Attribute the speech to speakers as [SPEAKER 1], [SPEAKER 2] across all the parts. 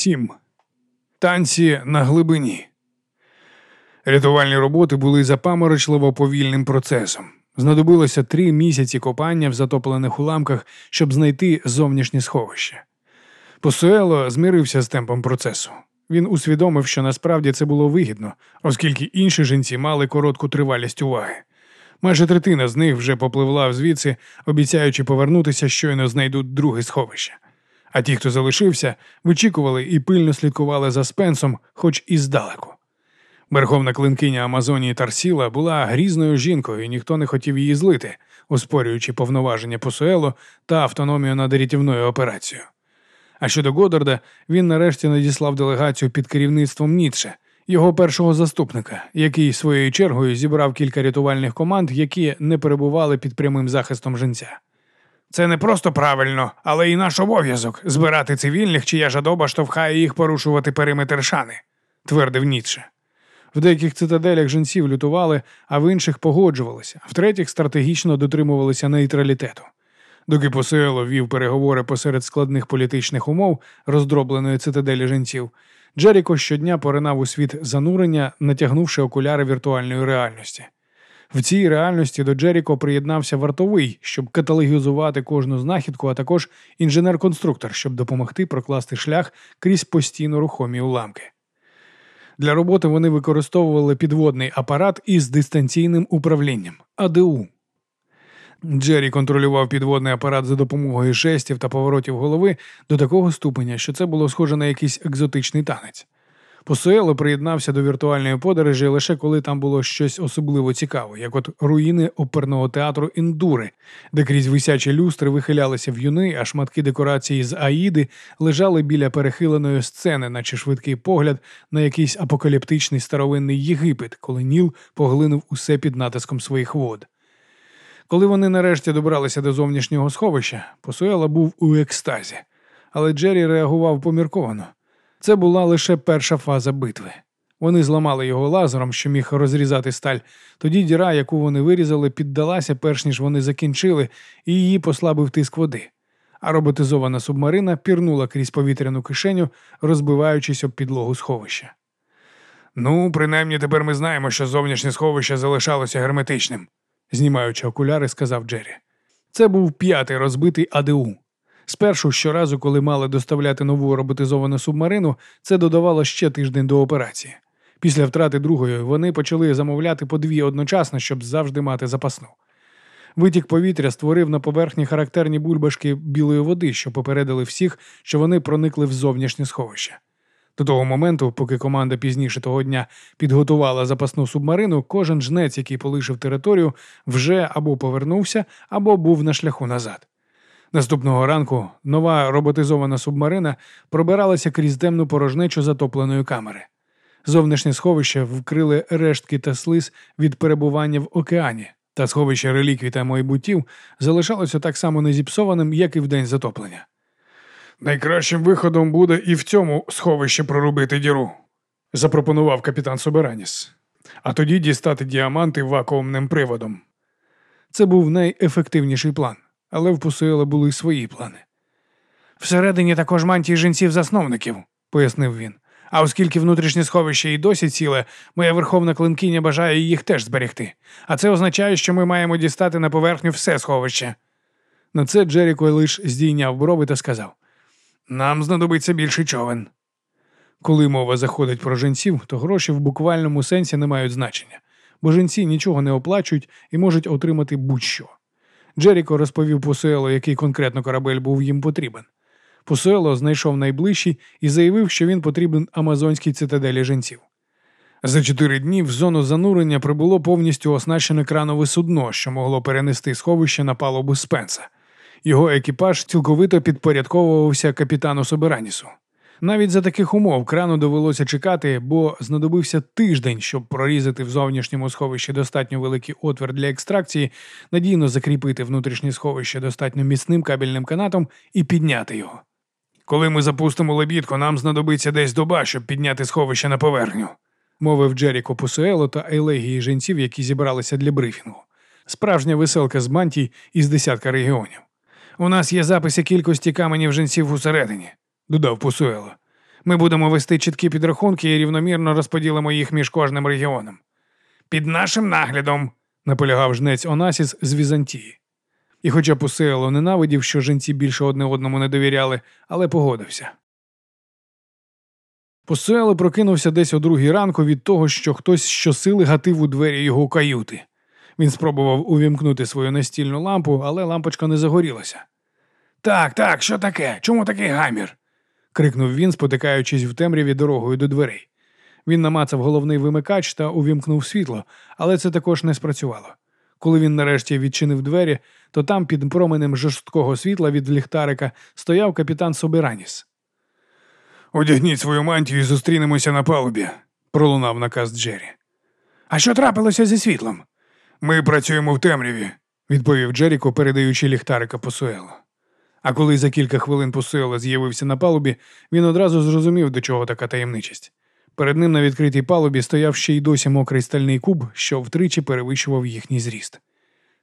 [SPEAKER 1] 7. Танці на глибині. Рятувальні роботи були запаморочливо повільним процесом. Знадобилося три місяці копання в затоплених уламках, щоб знайти зовнішнє сховище. Посуело змирився з темпом процесу. Він усвідомив, що насправді це було вигідно, оскільки інші жінці мали коротку тривалість уваги. Майже третина з них вже попливла звідси, обіцяючи повернутися, щойно знайдуть друге сховище. А ті, хто залишився, вичікували і пильно слідкували за спенсом, хоч і здалеку. Верховна клинкиня Амазонії Тарсіла була грізною жінкою, і ніхто не хотів її злити, оспорюючи повноваження Посуело та автономію над рятівною операцією. А щодо Годдарда, він нарешті надіслав делегацію під керівництвом Ніцше, його першого заступника, який своєю чергою зібрав кілька рятувальних команд, які не перебували під прямим захистом жінця. Це не просто правильно, але і наш обов'язок збирати цивільних, чия жадоба штовхає їх порушувати периметр шани, твердив Ніцше. В деяких цитаделях жінців лютували, а в інших погоджувалися, в третіх стратегічно дотримувалися нейтралітету. Доки Посуело вів переговори посеред складних політичних умов роздробленої цитаделі жінців, Джеріко щодня поринав у світ занурення, натягнувши окуляри віртуальної реальності. В цій реальності до Джеріко приєднався вартовий, щоб каталогізувати кожну знахідку, а також інженер-конструктор, щоб допомогти прокласти шлях крізь постійно рухомі уламки. Для роботи вони використовували підводний апарат із дистанційним управлінням АДУ. Джері контролював підводний апарат за допомогою жестів та поворотів голови до такого ступеня, що це було схоже на якийсь екзотичний танець. Посуело приєднався до віртуальної подорожі лише коли там було щось особливо цікаве, як от руїни оперного театру індури, де крізь висячі люстри вихилялися в'юни, а шматки декорації з Аїди лежали біля перехиленої сцени, наче швидкий погляд на якийсь апокаліптичний старовинний Єгипет, коли Ніл поглинув усе під натиском своїх вод. Коли вони нарешті добралися до зовнішнього сховища, Посуела був у екстазі, але Джері реагував помірковано. Це була лише перша фаза битви. Вони зламали його лазером, що міг розрізати сталь. Тоді діра, яку вони вирізали, піддалася, перш ніж вони закінчили, і її послабив тиск води. А роботизована субмарина пірнула крізь повітряну кишеню, розбиваючись об підлогу сховища. Ну, принаймні тепер ми знаємо, що зовнішнє сховище залишалося герметичним, знімаючи окуляри, сказав Джері. Це був п'ятий розбитий АДУ. Спершу щоразу, коли мали доставляти нову роботизовану субмарину, це додавало ще тиждень до операції. Після втрати другої вони почали замовляти по дві одночасно, щоб завжди мати запасну. Витік повітря створив на поверхні характерні бульбашки білої води, що попередили всіх, що вони проникли в зовнішнє сховище. До того моменту, поки команда пізніше того дня підготувала запасну субмарину, кожен жнець, який полишив територію, вже або повернувся, або був на шляху назад. Наступного ранку нова роботизована субмарина пробиралася крізь темну порожнечу затопленої камери. Зовнішнє сховище вкрили рештки та слиз від перебування в океані, та сховище реліквій та майбутів залишалося так само незіпсованим, як і в день затоплення. Найкращим виходом буде і в цьому сховищі прорубити діру, запропонував капітан Собераніс, а тоді дістати діаманти вакуумним приводом. Це був найефективніший план але в Пусуела були й свої плани. Всередині також мантії жінців-засновників, пояснив він. А оскільки внутрішнє сховище і досі ціле, моя верховна клинкиня бажає їх теж зберегти. А це означає, що ми маємо дістати на поверхню все сховище. На це Джеріко лиш здійняв брови та сказав: Нам знадобиться більший човен. Коли мова заходить про жінців, то гроші в буквальному сенсі не мають значення, бо жінці нічого не оплачують і можуть отримати будь-що. Джеріко розповів Посуело, який конкретно корабель був їм потрібен. Посуело знайшов найближчий і заявив, що він потрібен Амазонській цитаделі жінців. За чотири дні в зону занурення прибуло повністю оснащене кранове судно, що могло перенести сховище на палубу Спенса. Його екіпаж цілковито підпорядковувався капітану Соберанісу. Навіть за таких умов крану довелося чекати, бо знадобився тиждень, щоб прорізати в зовнішньому сховищі достатньо великий отвір для екстракції, надійно закріпити внутрішнє сховище достатньо міцним кабельним канатом і підняти його. Коли ми запустимо лебідку, нам знадобиться десь доба, щоб підняти сховище на поверхню, мовив Джеріко Пусуело та елегії жінців, які зібралися для брифінгу. Справжня веселка з мантій із десятка регіонів. У нас є записи кількості каменів жінців усередині додав Посуело. Ми будемо вести чіткі підрахунки і рівномірно розподілимо їх між кожним регіоном. Під нашим наглядом, наполягав жнець Онасіс з Візантії. І, хоча Пусейло ненавидів, що жінці більше одне одному не довіряли, але погодився. Пусейло прокинувся десь о другій ранку від того, що хтось щосили гатив у двері його каюти. Він спробував увімкнути свою настільну лампу, але лампочка не загорілася. Так, так, що таке? Чому такий гамір? Крикнув він, спотикаючись в темряві дорогою до дверей. Він намацав головний вимикач та увімкнув світло, але це також не спрацювало. Коли він нарешті відчинив двері, то там під променем жорсткого світла від ліхтарика стояв капітан Собераніс. Одягніть свою мантію і зустрінемося на палубі, пролунав наказ Джері. А що трапилося зі світлом? Ми працюємо в темряві, відповів Джеріко, передаючи ліхтарика Посуело. А коли за кілька хвилин Посуело з'явився на палубі, він одразу зрозумів, до чого така таємничість. Перед ним на відкритій палубі стояв ще й досі мокрий стальний куб, що втричі перевищував їхній зріст.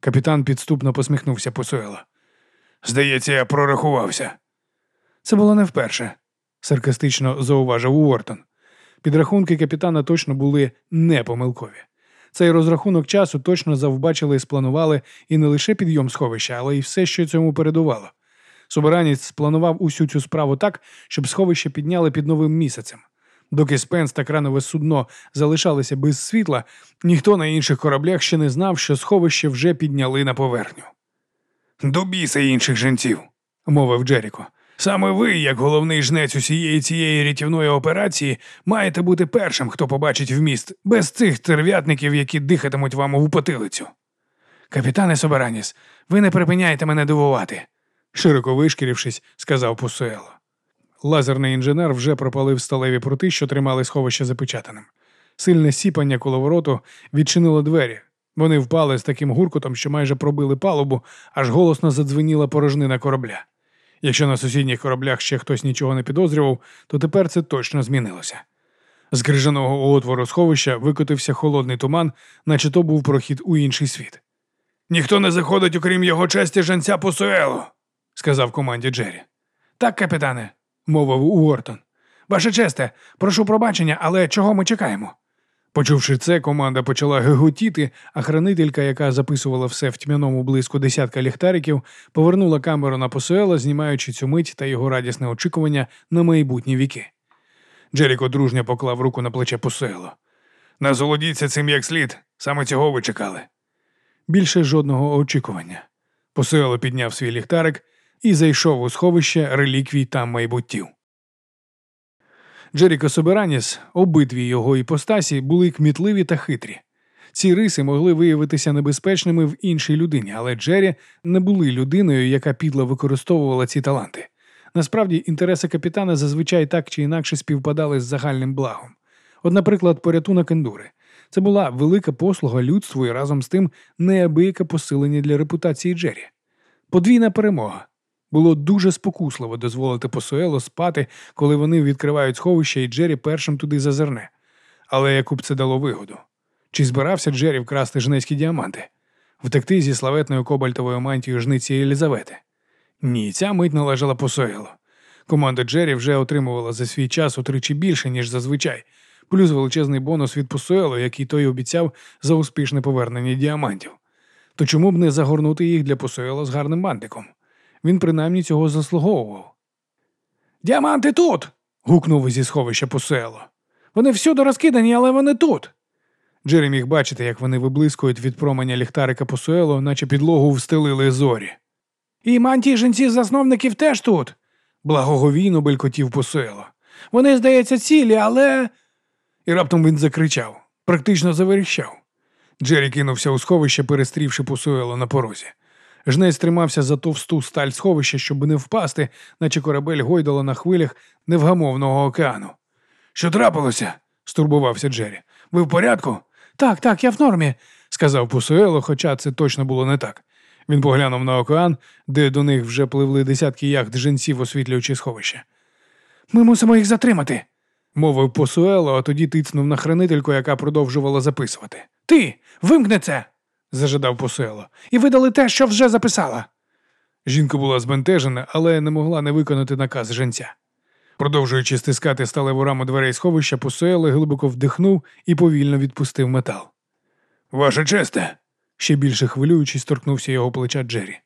[SPEAKER 1] Капітан підступно посміхнувся Посуело. Здається, я прорахувався. Це було не вперше, саркастично зауважив Уортон. Підрахунки капітана точно були не помилкові. Цей розрахунок часу точно завбачили і спланували і не лише підйом сховища, але й все, що цьому передувало. Собиранець спланував усю цю справу так, щоб сховище підняли під новим місяцем. Доки Спенс та кранове судно залишалися без світла, ніхто на інших кораблях ще не знав, що сховище вже підняли на поверхню. До біса інших жінців, мовив Джеріко. Саме ви, як головний жнець усієї цієї рятівної операції, маєте бути першим, хто побачить вміст, без цих терв'ятників, які дихатимуть вам у потилицю. Капітане Собераніс, ви не припиняєте мене дивувати, широко вишкірившись, сказав Пусуело. Лазерний інженер вже пропалив сталеві прути, що тримали сховище запечатаним. Сильне сіпання коловороту відчинило двері. Вони впали з таким гуркотом, що майже пробили палубу, аж голосно задзвеніла порожнина корабля. Якщо на сусідніх кораблях ще хтось нічого не підозрював, то тепер це точно змінилося. З крижаного отвору сховища викотився холодний туман, наче то був прохід у інший світ. Ніхто не заходить, окрім його честі жанця Посуело, сказав команді Джері. Так, капітане, мовив Уортон. Ваше честе, прошу пробачення, але чого ми чекаємо? Почувши це, команда почала геготіти, а хранителька, яка записувала все в тьмяному блиску десятка ліхтариків, повернула камеру на посуела, знімаючи цю мить та його радісне очікування на майбутні віки. Джеріко дружньо поклав руку на плече посуело. Назолодіться цим як слід, саме цього ви чекали. Більше жодного очікування. Посуело підняв свій ліхтарик і зайшов у сховище реліквій та майбуттів. Джеріко Собераніс, обидві його іпостасі, були кмітливі та хитрі. Ці риси могли виявитися небезпечними в іншій людині, але Джері не були людиною, яка підло використовувала ці таланти. Насправді, інтереси капітана зазвичай так чи інакше співпадали з загальним благом. От, наприклад, порятунок ендури. Це була велика послуга людству і разом з тим неабияке посилення для репутації Джері. Подвійна перемога. Було дуже спокусливо дозволити Посуело спати, коли вони відкривають сховище, і Джері першим туди зазирне. Але яку б це дало вигоду? Чи збирався Джері вкрасти жнецькі діаманти, втекти зі славетною кобальтовою мантією жниці Єлізавети? Ні, ця мить належала Посуело. Команда Джері вже отримувала за свій час утричі більше, ніж зазвичай, плюс величезний бонус від Посуело, який той обіцяв за успішне повернення діамантів. То чому б не загорнути їх для Посуело з гарним бантиком? Він принаймні цього заслуговував. Діаманти тут. гукнув зі сховища Посуело. Вони всюди розкидані, але вони тут. Джері міг бачити, як вони виблискують від променя ліхтарика Посуело, наче підлогу встелили зорі. І мантії жінці засновників теж тут, благоговійно белькотів Посуело. Вони, здається, цілі, але. І раптом він закричав, практично заверіщав. Джері кинувся у сховище, перестрівши Посуело на порозі. Жнець тримався за товсту сталь сховища, щоб не впасти, наче корабель гойдало на хвилях невгамовного океану. Що трапилося? стурбувався Джері. Ви в порядку? Так, так, я в нормі, сказав Пусуело, хоча це точно було не так. Він поглянув на океан, де до них вже пливли десятки яхт жінців, освітлюючи сховище. Ми мусимо їх затримати, мовив Посуело, а тоді тицнув на хранительку, яка продовжувала записувати. Ти вимкни це! Зажадав Посуело, і видали те, що вже записала. Жінка була збентежена, але не могла не виконати наказ женця. Продовжуючи стискати сталеву раму дверей сховища, Пусуеле глибоко вдихнув і повільно відпустив метал. Ваша честе, ще більше хвилюючись, торкнувся його плеча Джері.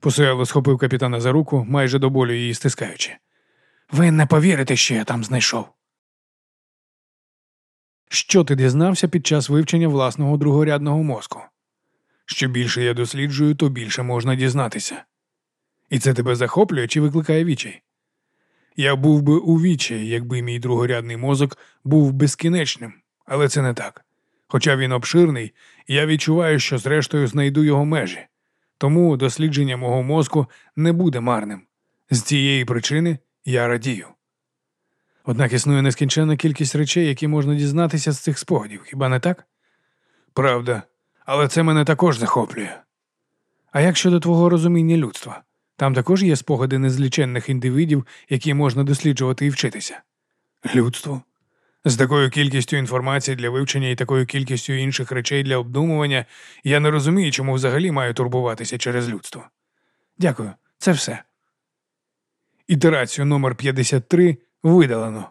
[SPEAKER 1] Пусуело схопив капітана за руку, майже до болю її стискаючи. Ви не повірите, що я там знайшов. Що ти дізнався під час вивчення власного другорядного мозку? Що більше я досліджую, то більше можна дізнатися. І це тебе захоплює чи викликає вічай? Я був би у вічаї, якби мій другорядний мозок був безкінечним, але це не так. Хоча він обширний, я відчуваю, що зрештою знайду його межі. Тому дослідження мого мозку не буде марним. З цієї причини я радію. Однак існує нескінченна кількість речей, які можна дізнатися з цих спогадів, хіба не так? Правда, але це мене також захоплює. А як щодо твого розуміння людства? Там також є спогади незліченних індивидів, які можна досліджувати і вчитися. Людство? З такою кількістю інформації для вивчення і такою кількістю інших речей для обдумування я не розумію, чому взагалі маю турбуватися через людство. Дякую, це все. Ітерацію номер 53 видалено.